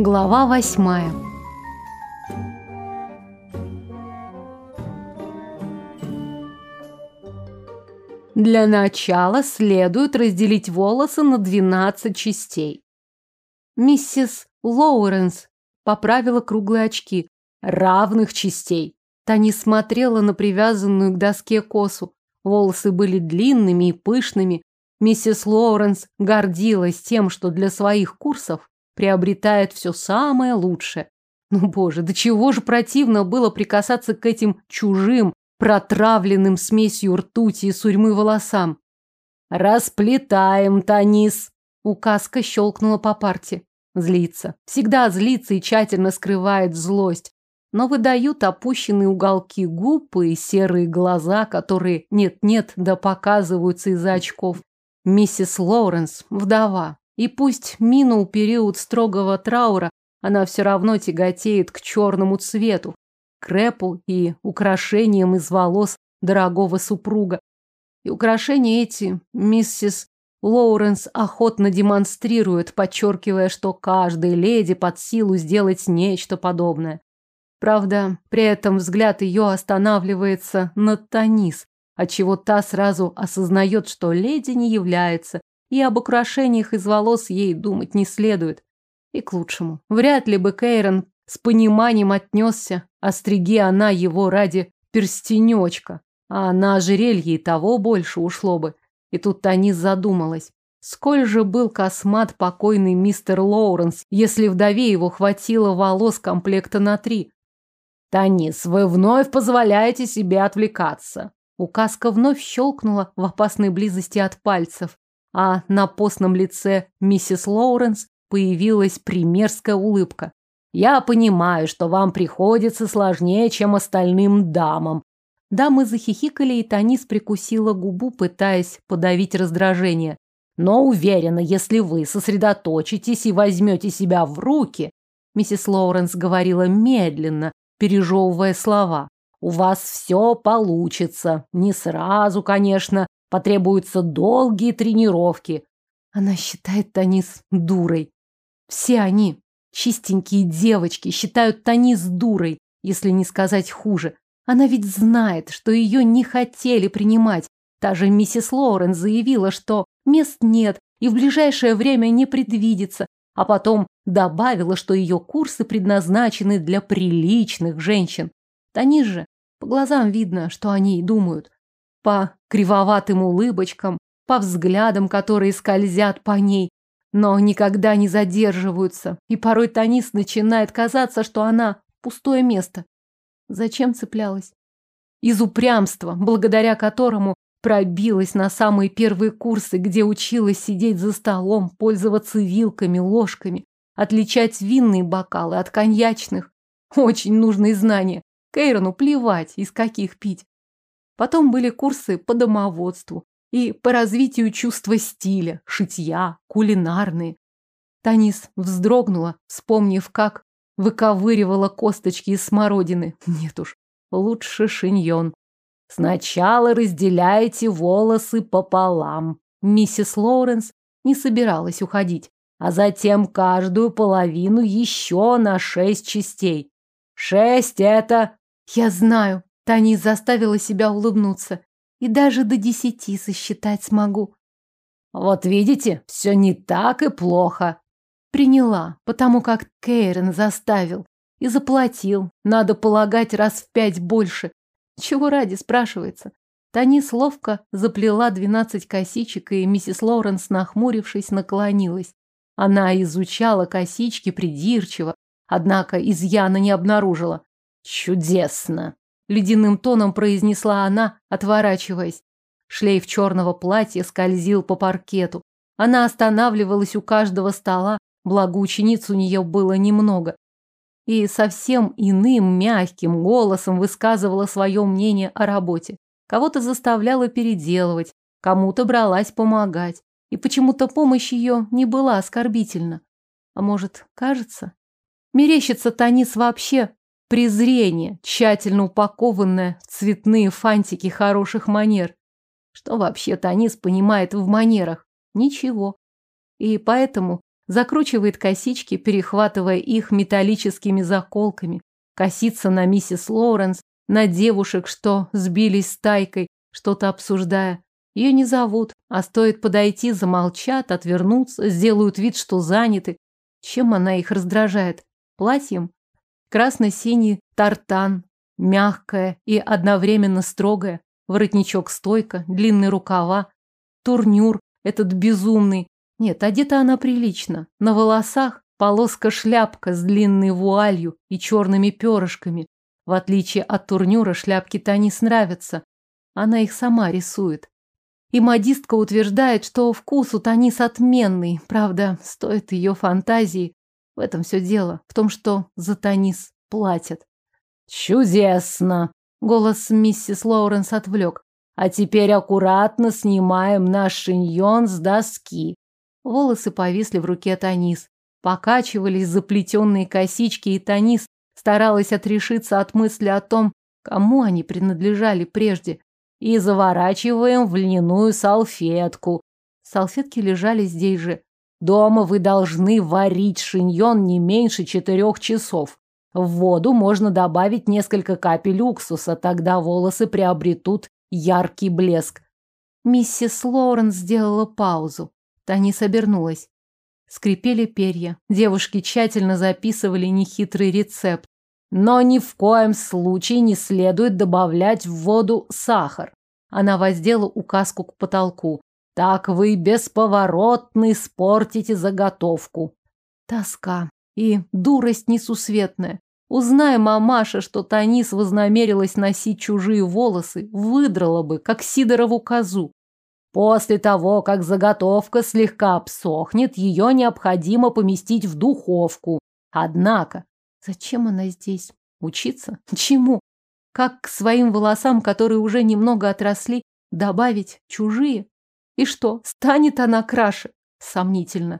Глава восьмая. Для начала следует разделить волосы на 12 частей. Миссис Лоуренс поправила круглые очки. Равных частей. Та не смотрела на привязанную к доске косу. Волосы были длинными и пышными. Миссис Лоуренс гордилась тем, что для своих курсов приобретает все самое лучшее. Ну, боже, до чего же противно было прикасаться к этим чужим, протравленным смесью ртути и сурьмы волосам. «Расплетаем, Танис!» Указка щелкнула по парте. Злится. Всегда злится и тщательно скрывает злость. Но выдают опущенные уголки губ и серые глаза, которые нет-нет да показываются из-за очков. Миссис Лоуренс – вдова. И пусть минул период строгого траура, она все равно тяготеет к черному цвету, крепу и украшениям из волос дорогого супруга. И украшения эти миссис Лоуренс охотно демонстрирует, подчеркивая, что каждой леди под силу сделать нечто подобное. Правда, при этом взгляд ее останавливается на Танис, отчего та сразу осознает, что леди не является, и об украшениях из волос ей думать не следует. И к лучшему. Вряд ли бы Кейрон с пониманием отнесся, остриги она его ради перстенечка, а на ожерелье и того больше ушло бы. И тут Танис задумалась. Сколь же был космат покойный мистер Лоуренс, если вдове его хватило волос комплекта на три? Танис, вы вновь позволяете себе отвлекаться. Указка вновь щелкнула в опасной близости от пальцев а на постном лице миссис Лоуренс появилась примерская улыбка. «Я понимаю, что вам приходится сложнее, чем остальным дамам». Дамы захихикали, и Танис прикусила губу, пытаясь подавить раздражение. «Но уверена, если вы сосредоточитесь и возьмете себя в руки...» Миссис Лоуренс говорила медленно, пережевывая слова. «У вас все получится. Не сразу, конечно, Потребуются долгие тренировки. Она считает Танис дурой. Все они, чистенькие девочки, считают Танис дурой, если не сказать хуже. Она ведь знает, что ее не хотели принимать. Та же миссис Лоурен заявила, что мест нет и в ближайшее время не предвидится, а потом добавила, что ее курсы предназначены для приличных женщин. Танис же, по глазам видно, что они и думают по кривоватым улыбочкам, по взглядам, которые скользят по ней, но никогда не задерживаются, и порой Танис начинает казаться, что она пустое место. Зачем цеплялась? Из упрямства, благодаря которому пробилась на самые первые курсы, где училась сидеть за столом, пользоваться вилками, ложками, отличать винные бокалы от коньячных. Очень нужные знания. Кейрону плевать, из каких пить. Потом были курсы по домоводству и по развитию чувства стиля, шитья, кулинарные. Танис вздрогнула, вспомнив, как выковыривала косточки из смородины. Нет уж, лучше шиньон. Сначала разделяйте волосы пополам. Миссис Лоуренс не собиралась уходить, а затем каждую половину еще на шесть частей. Шесть это... Я знаю, Таня заставила себя улыбнуться. И даже до десяти сосчитать смогу. Вот видите, все не так и плохо. Приняла, потому как Кейрон заставил. И заплатил, надо полагать, раз в пять больше. Чего ради, спрашивается. Танис ловко заплела двенадцать косичек, и миссис Лоуренс, нахмурившись, наклонилась. Она изучала косички придирчиво, однако изъяна не обнаружила. Чудесно! Ледяным тоном произнесла она, отворачиваясь. Шлейф черного платья скользил по паркету. Она останавливалась у каждого стола, благо учениц у нее было немного. И совсем иным, мягким голосом высказывала свое мнение о работе. Кого-то заставляла переделывать, кому-то бралась помогать. И почему-то помощь ее не была оскорбительна. А может, кажется? Мерещится Танис вообще Презрение, тщательно упакованное в цветные фантики хороших манер. Что вообще Танис понимает в манерах? Ничего. И поэтому закручивает косички, перехватывая их металлическими заколками, косится на миссис Лоуренс, на девушек, что сбились стайкой, что-то обсуждая. Ее не зовут, а стоит подойти, замолчат, отвернуться, сделают вид, что заняты. Чем она их раздражает? Платьем? Красно-синий тартан, мягкое и одновременно строгое, воротничок-стойка, длинные рукава, турнюр этот безумный. Нет, одета она прилично. На волосах полоска-шляпка с длинной вуалью и черными перышками. В отличие от турнюра, шляпки Танис нравятся. Она их сама рисует. И модистка утверждает, что вкус у Танис отменный. Правда, стоит ее фантазии. В этом все дело. В том, что за Танис платят. «Чудесно!» — голос миссис Лоуренс отвлек. «А теперь аккуратно снимаем наш шиньон с доски». Волосы повисли в руке Танис. Покачивались заплетенные косички, и Танис старалась отрешиться от мысли о том, кому они принадлежали прежде. И заворачиваем в льняную салфетку. Салфетки лежали здесь же. Дома вы должны варить шиньон не меньше четырех часов. В воду можно добавить несколько капель уксуса, тогда волосы приобретут яркий блеск. Миссис Лоуренс сделала паузу. Танис обернулась. Скрипели перья. Девушки тщательно записывали нехитрый рецепт. Но ни в коем случае не следует добавлять в воду сахар. Она воздела указку к потолку. Так вы бесповоротно испортите заготовку. Тоска и дурость несусветная. Узная мамаша, что Танис вознамерилась носить чужие волосы, выдрала бы, как Сидорову козу. После того, как заготовка слегка обсохнет, ее необходимо поместить в духовку. Однако, зачем она здесь? Учиться? Чему? Как к своим волосам, которые уже немного отросли, добавить чужие? И что, станет она краше? Сомнительно.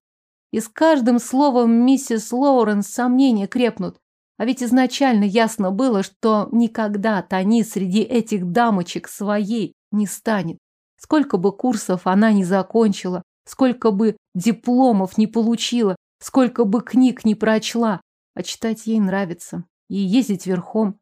И с каждым словом миссис Лоуренс сомнения крепнут. А ведь изначально ясно было, что никогда Тони среди этих дамочек своей не станет. Сколько бы курсов она не закончила, сколько бы дипломов не получила, сколько бы книг не прочла, а читать ей нравится. И ездить верхом.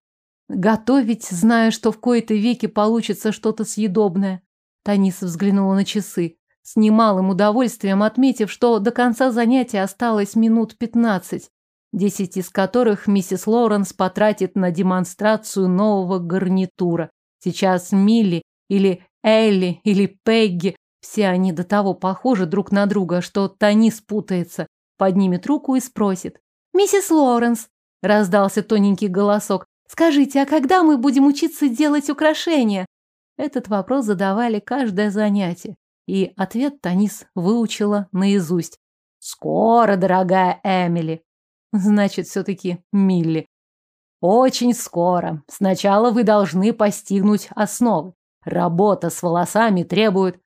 Готовить, зная, что в кои-то веки получится что-то съедобное. Таниса взглянула на часы с немалым удовольствием отметив, что до конца занятия осталось минут пятнадцать, десять из которых миссис Лоренс потратит на демонстрацию нового гарнитура. Сейчас Милли или Элли или Пегги, все они до того похожи друг на друга, что Тони спутается, поднимет руку и спросит. «Миссис Лоренс», – раздался тоненький голосок, – «скажите, а когда мы будем учиться делать украшения?» Этот вопрос задавали каждое занятие. И ответ Танис выучила наизусть. «Скоро, дорогая Эмили!» Значит, все-таки Милли. «Очень скоро. Сначала вы должны постигнуть основы. Работа с волосами требует...»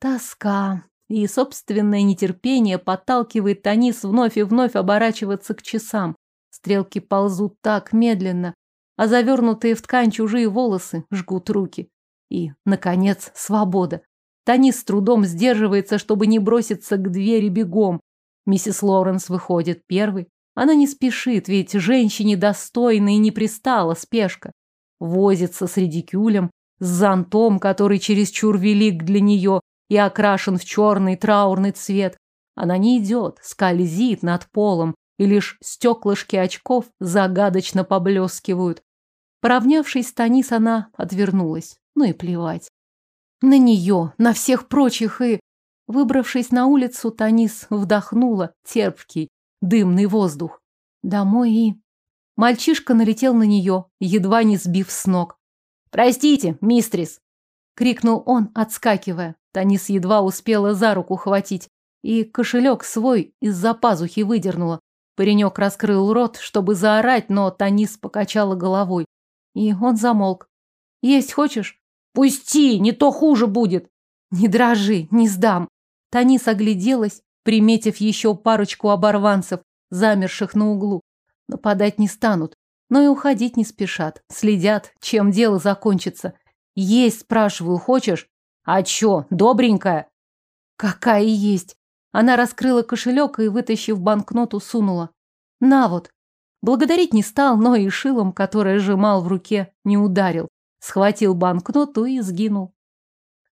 Тоска и собственное нетерпение подталкивает Танис вновь и вновь оборачиваться к часам. Стрелки ползут так медленно, а завернутые в ткань чужие волосы жгут руки. И, наконец, свобода. Танис с трудом сдерживается, чтобы не броситься к двери бегом. Миссис Лоренс выходит первой. Она не спешит, ведь женщине достойна и не пристала спешка. Возится с редикюлем, с зонтом, который чересчур велик для нее и окрашен в черный траурный цвет. Она не идет, скользит над полом, и лишь стеклышки очков загадочно поблескивают. Поравнявшись с Танис, она отвернулась. Ну и плевать. На нее, на всех прочих и... Выбравшись на улицу, Танис вдохнула терпкий, дымный воздух. Домой и... Мальчишка налетел на нее, едва не сбив с ног. «Простите, мистрис!» — крикнул он, отскакивая. Танис едва успела за руку хватить, и кошелек свой из-за пазухи выдернула. Паренек раскрыл рот, чтобы заорать, но Танис покачала головой. И он замолк. «Есть хочешь?» Пусти, не то хуже будет. Не дрожи, не сдам. Танис огляделась, приметив еще парочку оборванцев, замерших на углу. Нападать не станут, но и уходить не спешат. Следят, чем дело закончится. Есть, спрашиваю, хочешь? А чё, добренькая? Какая есть. Она раскрыла кошелек и, вытащив банкноту, сунула. На вот. Благодарить не стал, но и шилом, которое сжимал в руке, не ударил. Схватил банкноту и сгинул.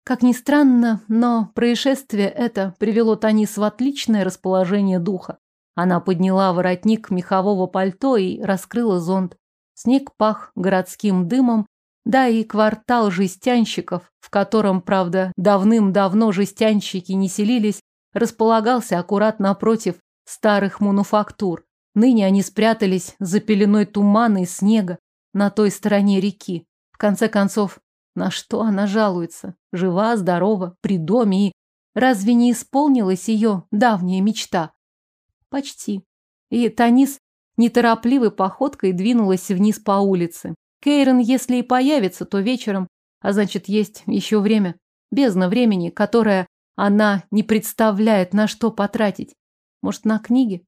Как ни странно, но происшествие это привело Танис в отличное расположение духа. Она подняла воротник мехового пальто и раскрыла зонт. Снег пах городским дымом, да и квартал жестянщиков, в котором, правда, давным-давно жестянщики не селились, располагался аккурат напротив старых мануфактур. Ныне они спрятались за пеленой тумана и снега на той стороне реки. Конце концов, на что она жалуется? Жива, здорова, при доме и... Разве не исполнилась ее давняя мечта? Почти. И Танис неторопливой походкой двинулась вниз по улице. Кейрон, если и появится, то вечером, а значит, есть еще время. Бездна времени, которое она не представляет, на что потратить. Может, на книги?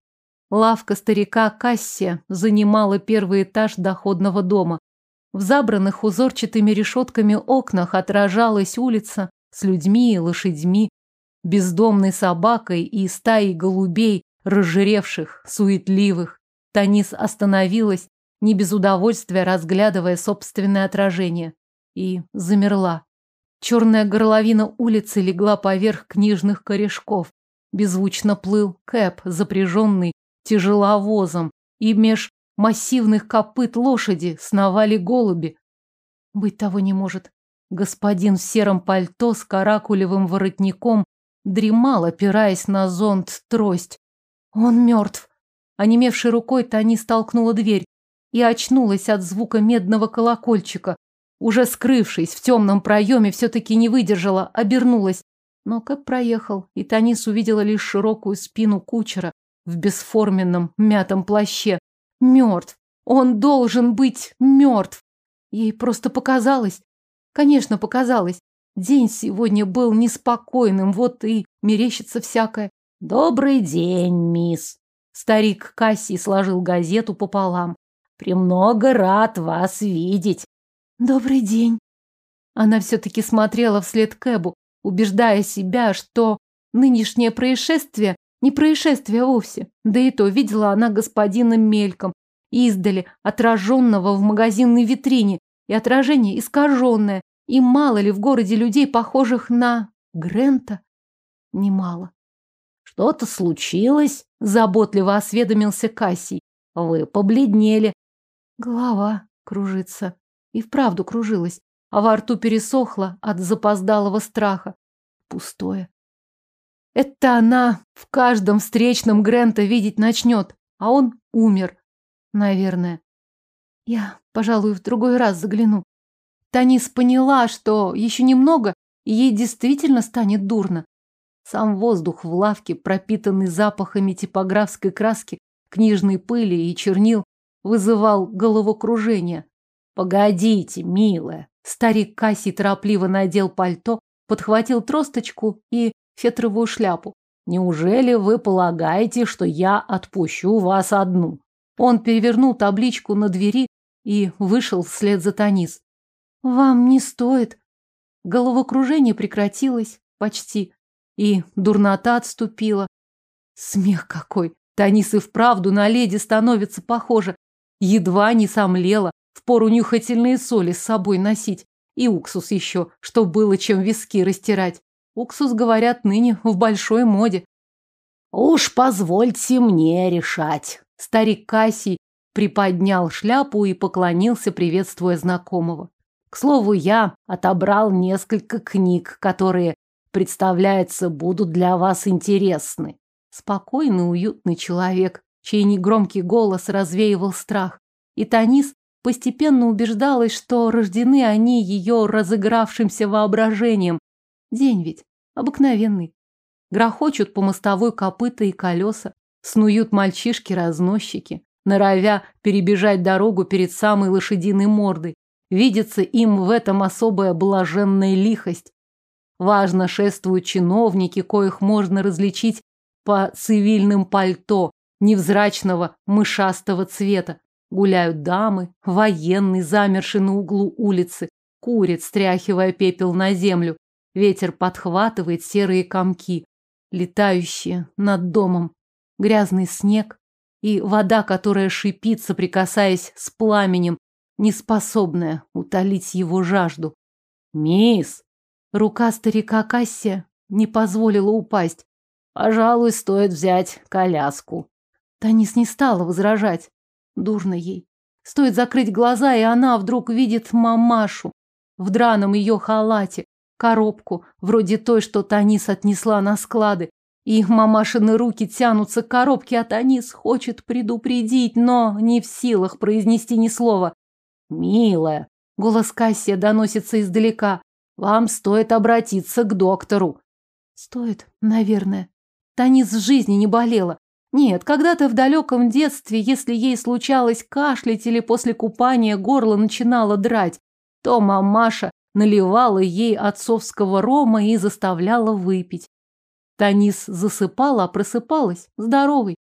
Лавка старика Кассия занимала первый этаж доходного дома. В забранных узорчатыми решетками окнах отражалась улица с людьми и лошадьми, бездомной собакой и стаей голубей, разжиревших, суетливых. Танис остановилась, не без удовольствия разглядывая собственное отражение, и замерла. Черная горловина улицы легла поверх книжных корешков. Беззвучно плыл кэп, запряженный тяжеловозом, и меж массивных копыт лошади сновали голуби. Быть того не может. Господин в сером пальто с каракулевым воротником дремал, опираясь на зонт трость. Он мертв. Онемевшей рукой Тани столкнула дверь и очнулась от звука медного колокольчика. Уже скрывшись в темном проеме, все-таки не выдержала, обернулась. Но Кэп проехал, и Танис увидела лишь широкую спину кучера в бесформенном мятом плаще. Мертв. Он должен быть мертв. Ей просто показалось. Конечно, показалось. День сегодня был неспокойным, вот и мерещится всякое. «Добрый день, мисс!» Старик Кассий сложил газету пополам. «Премного рад вас видеть. «Добрый день». Она все-таки смотрела вслед Кэбу, убеждая себя, что нынешнее происшествие не происшествие вовсе. Да и то видела она господина мельком, издали, отраженного в магазинной витрине, и отражение искаженное, и мало ли в городе людей, похожих на Грента? Немало. Что-то случилось? Заботливо осведомился Кассий. Вы побледнели. Голова кружится. И вправду кружилась, а во рту пересохло от запоздалого страха. Пустое. Это она в каждом встречном Грента видеть начнет, а он умер, наверное. Я, пожалуй, в другой раз загляну. Танис поняла, что еще немного, и ей действительно станет дурно. Сам воздух в лавке, пропитанный запахами типографской краски, книжной пыли и чернил, вызывал головокружение. Погодите, милая. Старик Кассий торопливо надел пальто, подхватил тросточку и фетровую шляпу. Неужели вы полагаете, что я отпущу вас одну? Он перевернул табличку на двери и вышел вслед за Танис. Вам не стоит. Головокружение прекратилось почти, и дурнота отступила. Смех какой! Танис и вправду на леди становится похожа. Едва не сомлела, Впору нюхательные соли с собой носить. И уксус еще, чтоб было чем виски растирать. Уксус, говорят, ныне в большой моде. Уж позвольте мне решать. Старик Кассий приподнял шляпу и поклонился, приветствуя знакомого. К слову, я отобрал несколько книг, которые, представляется, будут для вас интересны. Спокойный, уютный человек, чей негромкий голос развеивал страх. И Танис Постепенно убеждалась, что рождены они ее разыгравшимся воображением. День ведь обыкновенный. Грохочут по мостовой копыта и колеса, снуют мальчишки-разносчики, норовя перебежать дорогу перед самой лошадиной мордой. Видится им в этом особая блаженная лихость. Важно шествуют чиновники, коих можно различить по цивильным пальто невзрачного мышастого цвета. Гуляют дамы, военный, замерший на углу улицы, курит, стряхивая пепел на землю. Ветер подхватывает серые комки. летающие над домом, грязный снег и вода, которая шипит, соприкасаясь с пламенем, неспособная утолить его жажду. «Мисс!» Рука старика Кассия не позволила упасть. «Пожалуй, стоит взять коляску». Танис не стала возражать. Дурно ей. Стоит закрыть глаза, и она вдруг видит мамашу в драном ее халате, коробку, вроде той, что Танис отнесла на склады. И их мамашины руки тянутся к коробке, а Танис хочет предупредить, но не в силах произнести ни слова. «Милая!» — голос Кассия доносится издалека. «Вам стоит обратиться к доктору». Стоит, наверное. Танис в жизни не болела. Нет, когда-то в далеком детстве, если ей случалось кашлять или после купания горло начинало драть, то мамаша наливала ей отцовского рома и заставляла выпить. Танис засыпала, а просыпалась здоровой.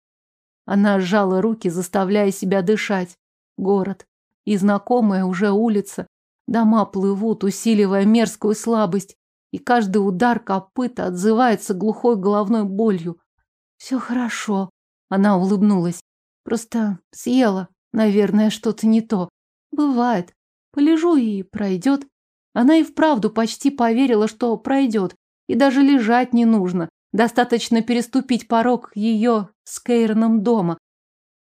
Она сжала руки, заставляя себя дышать. Город. И знакомая уже улица. Дома плывут, усиливая мерзкую слабость. И каждый удар копыта отзывается глухой головной болью. Все хорошо. Она улыбнулась. Просто съела, наверное, что-то не то. Бывает. Полежу и пройдет. Она и вправду почти поверила, что пройдет. И даже лежать не нужно. Достаточно переступить порог ее с Кейроном дома.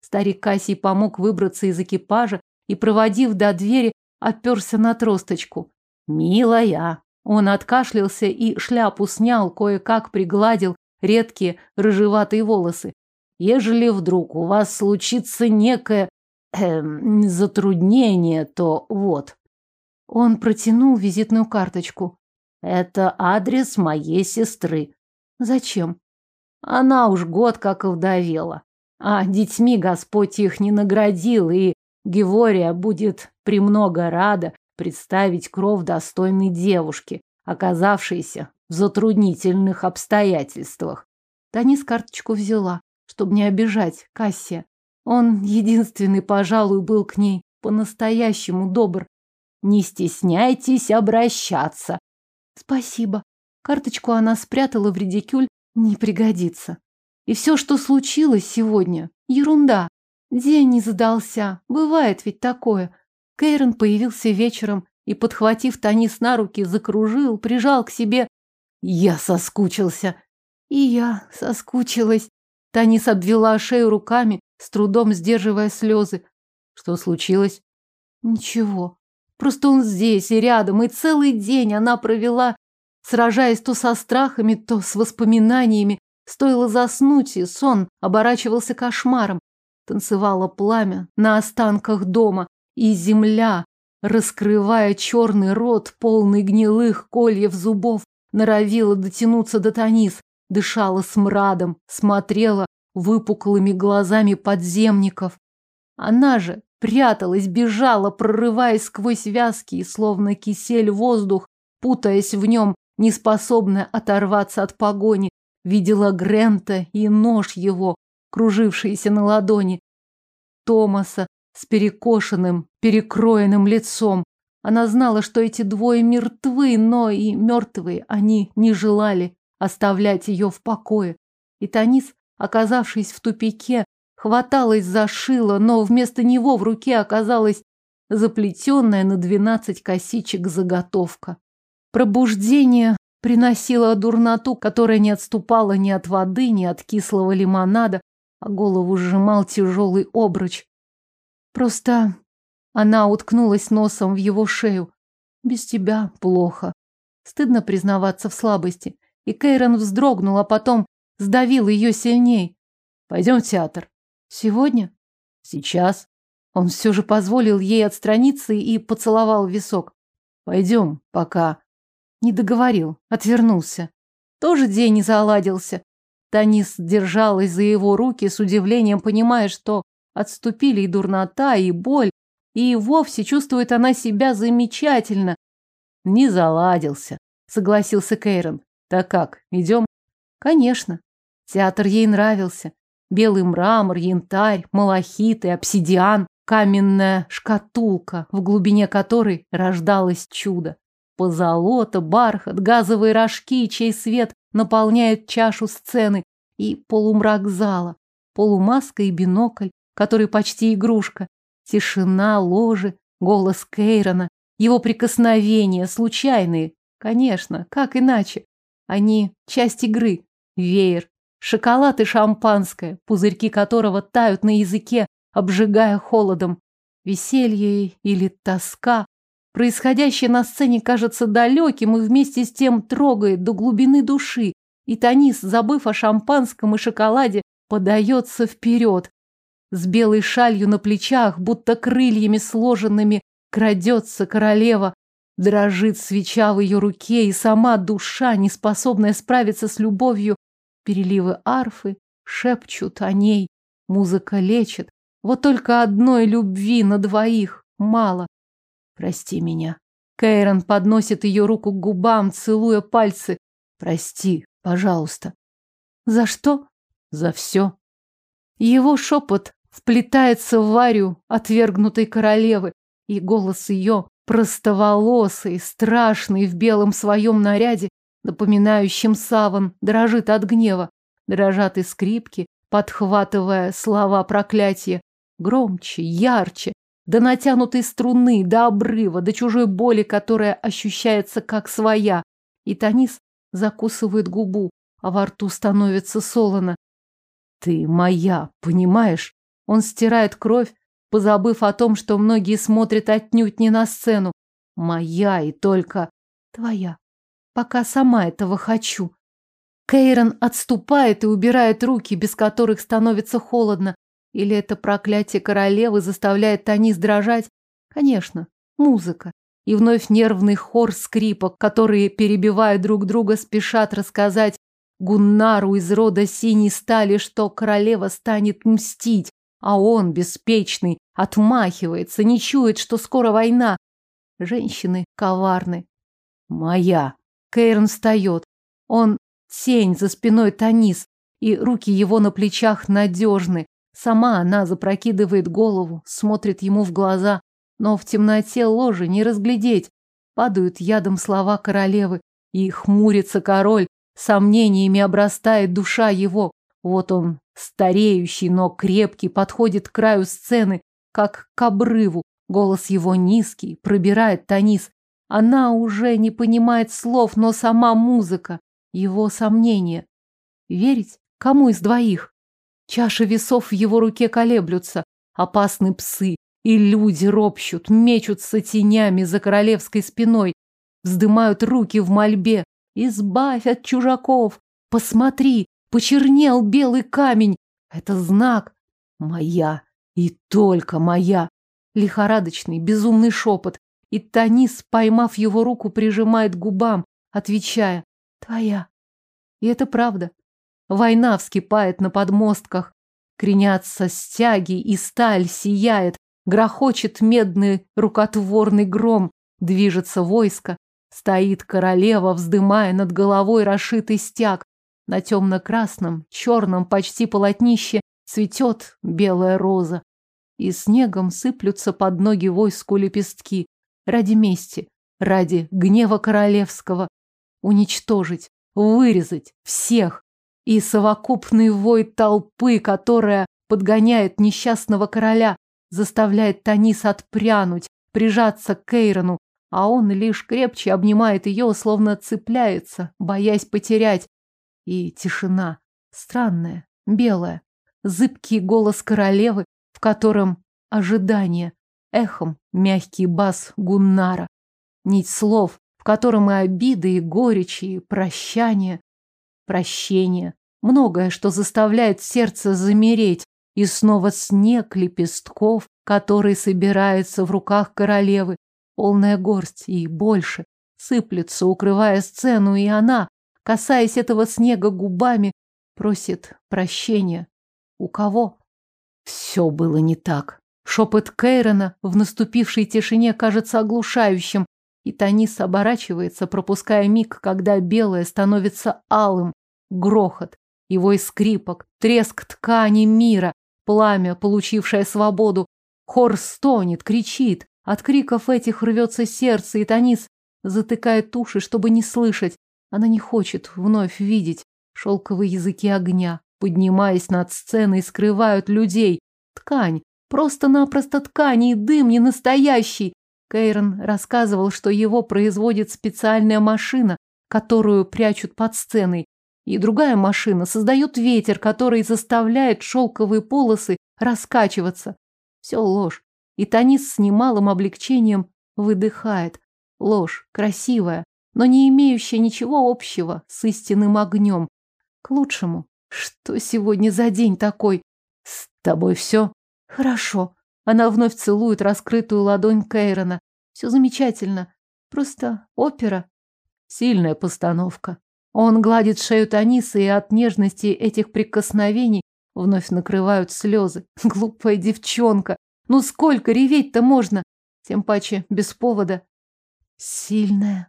Старик Кассий помог выбраться из экипажа и, проводив до двери, оперся на тросточку. «Милая!» Он откашлялся и шляпу снял, кое-как пригладил редкие рыжеватые волосы. Ежели вдруг у вас случится некое эм, затруднение, то вот. Он протянул визитную карточку. Это адрес моей сестры. Зачем? Она уж год как овдовела. А детьми Господь их не наградил, и Гевория будет премного рада представить кров достойной девушки, оказавшейся в затруднительных обстоятельствах. Танис карточку взяла чтобы не обижать Кассия. Он единственный, пожалуй, был к ней по-настоящему добр. Не стесняйтесь обращаться. Спасибо. Карточку она спрятала в редикюль, не пригодится. И все, что случилось сегодня, ерунда. День не задался, бывает ведь такое. Кейрон появился вечером и, подхватив Танис на руки, закружил, прижал к себе. Я соскучился. И я соскучилась. Танис обвела шею руками, с трудом сдерживая слезы. Что случилось? Ничего. Просто он здесь и рядом, и целый день она провела, сражаясь то со страхами, то с воспоминаниями. Стоило заснуть, и сон оборачивался кошмаром. Танцевало пламя на останках дома, и земля, раскрывая черный рот, полный гнилых кольев зубов, норовила дотянуться до Танис, дышала смрадом, смотрела выпуклыми глазами подземников. Она же пряталась, бежала, прорываясь сквозь вязкий, словно кисель воздух, путаясь в нем, неспособная оторваться от погони, видела Грента и нож его, кружившийся на ладони, Томаса с перекошенным, перекроенным лицом. Она знала, что эти двое мертвы, но и мертвые они не желали оставлять ее в покое. И Танис, оказавшись в тупике, хваталась за шило, но вместо него в руке оказалась заплетенная на двенадцать косичек заготовка. Пробуждение приносило дурноту, которая не отступала ни от воды, ни от кислого лимонада, а голову сжимал тяжелый обруч. Просто она уткнулась носом в его шею. Без тебя плохо. Стыдно признаваться в слабости. И Кейрон вздрогнул, а потом сдавил ее сильней. Пойдем в театр. Сегодня? Сейчас. Он все же позволил ей отстраниться и поцеловал висок. Пойдем, пока. Не договорил, отвернулся. Тоже день не заладился. Танис держалась за его руки с удивлением, понимая, что отступили и дурнота, и боль, и вовсе чувствует она себя замечательно. Не заладился, согласился Кейрон. Так как, идем? Конечно. Театр ей нравился. Белый мрамор, янтарь, малахит и обсидиан, каменная шкатулка, в глубине которой рождалось чудо. Позолота, бархат, газовые рожки, чей свет наполняет чашу сцены, и полумрак зала, полумаска и бинокль, который почти игрушка, тишина ложи, голос Кейрона, его прикосновения, случайные, конечно, как иначе. Они часть игры, веер, шоколад и шампанское, пузырьки которого тают на языке, обжигая холодом. Веселье или тоска. Происходящее на сцене кажется далеким и вместе с тем трогает до глубины души. И Танис, забыв о шампанском и шоколаде, подается вперед. С белой шалью на плечах, будто крыльями сложенными, крадется королева. Дрожит свеча в ее руке, и сама душа, неспособная справиться с любовью. Переливы арфы шепчут о ней. Музыка лечит, вот только одной любви на двоих мало. Прости меня. Кейрон подносит ее руку к губам, целуя пальцы. Прости, пожалуйста. За что? За все. Его шепот вплетается в варю отвергнутой королевы, и голос ее, простоволосый, страшный в белом своем наряде, напоминающем саван, дрожит от гнева. Дрожат и скрипки, подхватывая слова проклятия, Громче, ярче, до натянутой струны, до обрыва, до чужой боли, которая ощущается как своя. И Танис закусывает губу, а во рту становится солоно. Ты моя, понимаешь? Он стирает кровь, позабыв о том, что многие смотрят отнюдь не на сцену. Моя и только твоя. Пока сама этого хочу. Кейрон отступает и убирает руки, без которых становится холодно. Или это проклятие королевы заставляет Танис дрожать? Конечно, музыка. И вновь нервный хор скрипок, которые, перебивая друг друга, спешат рассказать Гуннару из рода синей стали, что королева станет мстить, а он, беспечный, отмахивается, не чует, что скоро война. Женщины коварны. Моя. Кейрон встает. Он тень за спиной Танис, и руки его на плечах надежны, Сама она запрокидывает голову, смотрит ему в глаза, но в темноте ложи не разглядеть. Падают ядом слова королевы, и хмурится король, сомнениями обрастает душа его. Вот он, стареющий, но крепкий, подходит к краю сцены, как к обрыву. Голос его низкий, пробирает Танис. Она уже не понимает слов, но сама музыка, его сомнения. Верить? Кому из двоих? Чаши весов в его руке колеблются. Опасны псы, и люди ропщут, мечутся тенями за королевской спиной, вздымают руки в мольбе. Избавь от чужаков! Посмотри, почернел белый камень. Это знак. Моя и только моя. Лихорадочный, безумный шепот. И Танис, поймав его руку, прижимает губам, отвечая «Твоя». И это правда. Война вскипает на подмостках. Кренятся стяги, и сталь сияет. Грохочет медный рукотворный гром. Движется войско. Стоит королева, вздымая над головой расшитый стяг. На темно-красном, черном почти полотнище цветет белая роза. И снегом сыплются под ноги войску лепестки. Ради мести, ради гнева королевского. Уничтожить, вырезать всех, и совокупный вой толпы, которая подгоняет несчастного короля, заставляет Танис отпрянуть, прижаться к Кейрону, а он лишь крепче обнимает ее, словно цепляется, боясь потерять. И тишина, странная, белая, зыбкий голос королевы, в котором ожидание, эхом мягкий бас Гуннара, нить слов, в котором и обиды, и горечи, и прощание прощение, многое, что заставляет сердце замереть, и снова снег лепестков, который собирается в руках королевы, полная горсть и больше, сыплется, укрывая сцену, и она, касаясь этого снега губами, просит прощения. У кого? Все было не так. Шепот Кейрона в наступившей тишине кажется оглушающим, и Танис оборачивается, пропуская миг, когда белое становится алым, грохот, его и скрипок, треск ткани мира, пламя, получившее свободу. Хор стонет, кричит. От криков этих рвется сердце, и Танис затыкает уши, чтобы не слышать. Она не хочет вновь видеть шелковые языки огня, поднимаясь над сценой, скрывают людей. Ткань, просто-напросто ткань и дым не настоящий. Кейрон рассказывал, что его производит специальная машина, которую прячут под сценой. И другая машина создает ветер, который заставляет шелковые полосы раскачиваться. Все ложь. И Танис с немалым облегчением выдыхает. Ложь, красивая, но не имеющая ничего общего с истинным огнем. К лучшему. Что сегодня за день такой? С тобой все? Хорошо. Она вновь целует раскрытую ладонь Кейрона. Все замечательно. Просто опера. Сильная постановка. Он гладит шею Танисы, и от нежности этих прикосновений вновь накрывают слезы. Глупая девчонка. Ну сколько реветь-то можно? Тем паче без повода. Сильная.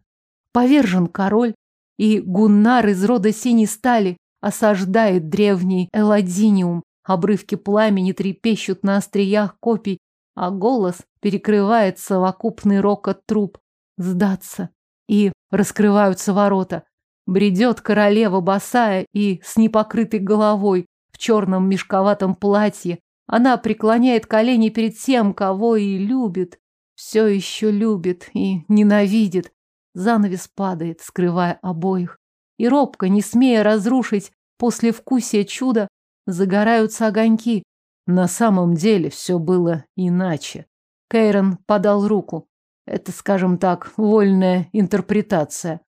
Повержен король, и Гуннар из рода синей стали осаждает древний Эладиниум. Обрывки пламени трепещут на остриях копий, а голос перекрывает совокупный рокот труб. Сдаться. И раскрываются ворота. Бредет королева босая и с непокрытой головой в черном мешковатом платье. Она преклоняет колени перед тем, кого и любит все еще любит и ненавидит. Занавес падает, скрывая обоих. И робко, не смея разрушить после вкусия чуда, загораются огоньки. На самом деле все было иначе. Кейрон подал руку. Это, скажем так, вольная интерпретация.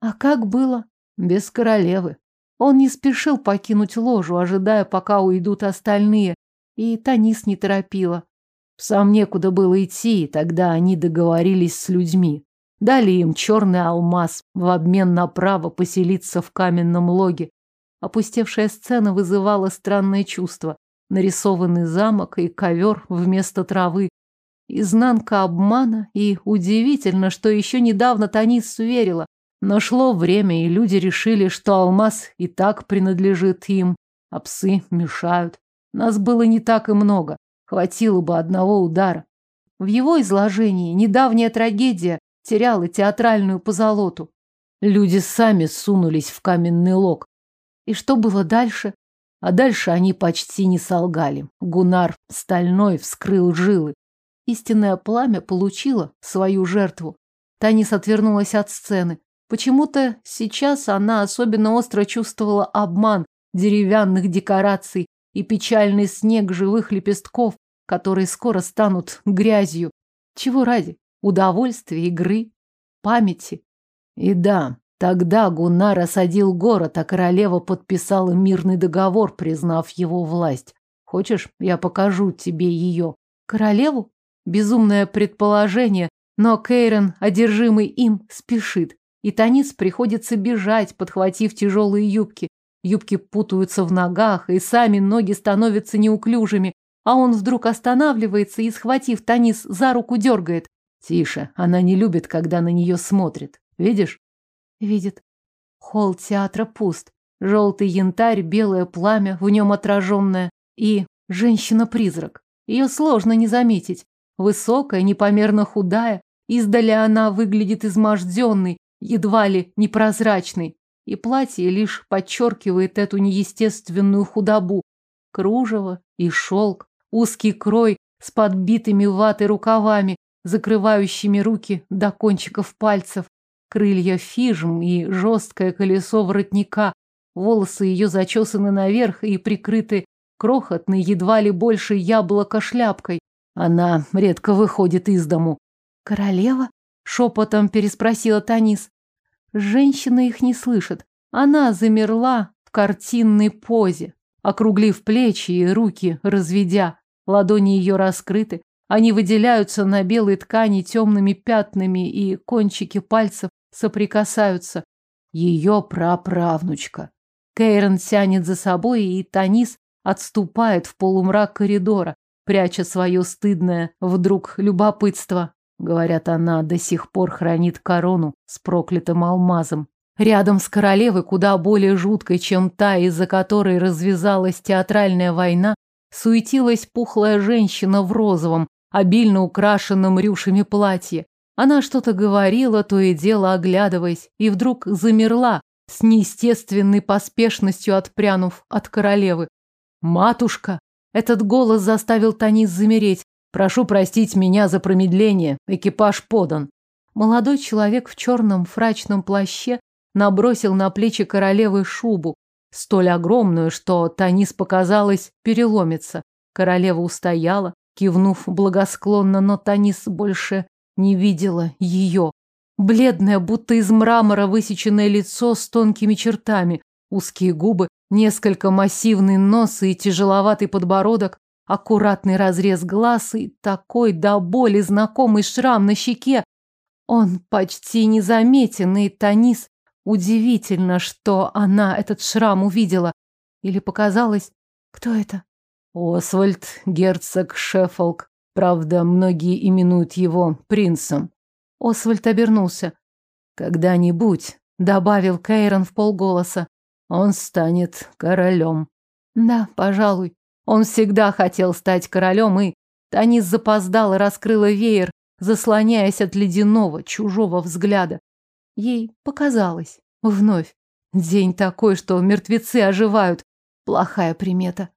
А как было? Без королевы. Он не спешил покинуть ложу, ожидая, пока уйдут остальные, и Танис не торопила. Сам некуда было идти, и тогда они договорились с людьми. Дали им черный алмаз в обмен на право поселиться в каменном логе. Опустевшая сцена вызывала странное чувство. Нарисованный замок и ковер вместо травы. Изнанка обмана, и удивительно, что еще недавно Танис верила. Но шло время, и люди решили, что алмаз и так принадлежит им, а псы мешают. Нас было не так и много. Хватило бы одного удара. В его изложении недавняя трагедия теряла театральную позолоту. Люди сами сунулись в каменный лог. И что было дальше? А дальше они почти не солгали. Гунар стальной вскрыл жилы. Истинное пламя получило свою жертву. Танис отвернулась от сцены. Почему-то сейчас она особенно остро чувствовала обман деревянных декораций и печальный снег живых лепестков, которые скоро станут грязью. Чего ради? Удовольствия, игры, памяти. И да, тогда Гуннар осадил город, а королева подписала мирный договор, признав его власть. Хочешь, я покажу тебе ее? Королеву? Безумное предположение, но Кейрон, одержимый им, спешит. И Танис приходится бежать, подхватив тяжелые юбки. Юбки путаются в ногах, и сами ноги становятся неуклюжими, а он вдруг останавливается и, схватив Танис за руку, дергает. Тише, она не любит, когда на нее смотрит. Видишь? Видит. Холл театра пуст. Желтый янтарь, белое пламя, в нем отраженное. И женщина-призрак. Ее сложно не заметить. Высокая, непомерно худая. Издали она выглядит изможденной, едва ли непрозрачной. И платье лишь подчеркивает эту неестественную худобу. Кружево и шелк, узкий крой с подбитыми ватой рукавами, закрывающими руки до кончиков пальцев, крылья фижм и жесткое колесо воротника, волосы ее зачесаны наверх и прикрыты крохотной, едва ли больше яблоко шляпкой. Она редко выходит из дому. «Королева?» — шепотом переспросила Танис. Женщина их не слышит. Она замерла в картинной позе, округлив плечи и руки разведя. Ладони ее раскрыты, они выделяются на белой ткани темными пятнами, и кончики пальцев соприкасаются. Ее праправнучка. Кейрон тянет за собой, и Танис отступает в полумрак коридора, пряча свое стыдное вдруг любопытство. Говорят, она до сих пор хранит корону с проклятым алмазом. Рядом с королевой, куда более жуткой, чем та, из-за которой развязалась театральная война, суетилась пухлая женщина в розовом, обильно украшенном рюшами платье. Она что-то говорила, то и дело оглядываясь, и вдруг замерла, с неестественной поспешностью отпрянув от королевы. «Матушка!» Этот голос заставил Танис замереть. «Прошу простить меня за промедление. Экипаж подан». Молодой человек в черном фрачном плаще набросил на плечи королевы шубу, столь огромную, что Танис показалось переломится. Королева устояла, кивнув благосклонно, но Танис больше не видела ее. Бледное, будто из мрамора высеченное лицо с тонкими чертами, узкие губы, несколько массивный нос и тяжеловатый подбородок, аккуратный разрез глаз и такой до боли знакомый шрам на щеке. Он почти незаметен, и Танис удивительно, что она этот шрам увидела. Или показалось, кто это? Освальд, герцог Шеффолк. Правда, многие именуют его принцем. Освальд обернулся. Когда-нибудь, добавил Кейрон в полголоса, он станет королем. Да, пожалуй. Он всегда хотел стать королем, и Танис запоздала, раскрыла веер, заслоняясь от ледяного, чужого взгляда. Ей показалось. Вновь. День такой, что мертвецы оживают. Плохая примета.